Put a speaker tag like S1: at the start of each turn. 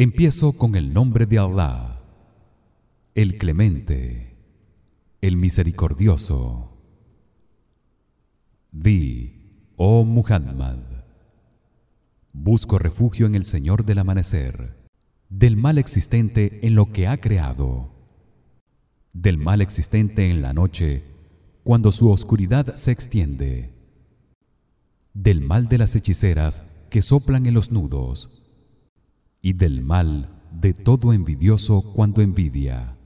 S1: Empiezo con el nombre de Allah, el Clemente, el Misericordioso. Di, oh Muhammad, busco refugio en el Señor del amanecer, del mal existente en lo que ha creado, del mal existente en la noche cuando su oscuridad se extiende, del mal de las hechiceras que soplan en los nudos y del mal de todo envidioso cuando envidia